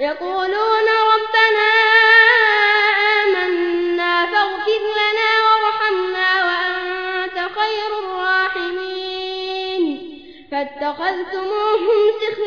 يقولون ربنا آمنا فاغفر لنا وارحمنا وأنت خير الراحمين. فاتخذتموهم سخريا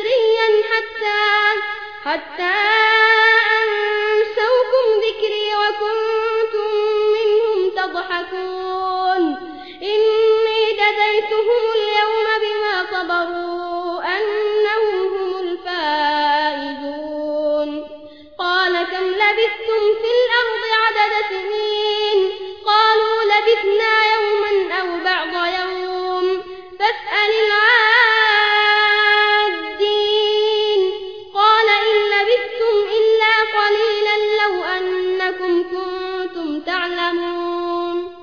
تعلمون.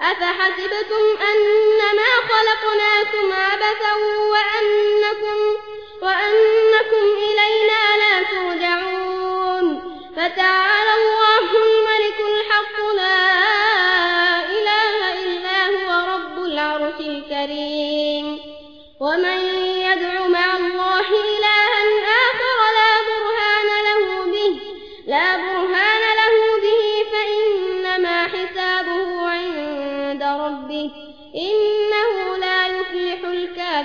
أفحسبتم أنما خلقناكم عبثا وأنكم, وأنكم إلينا لا ترجعون. فتعالى الله الملك الحق لا إله إلا هو رب العرش الكريم. ومن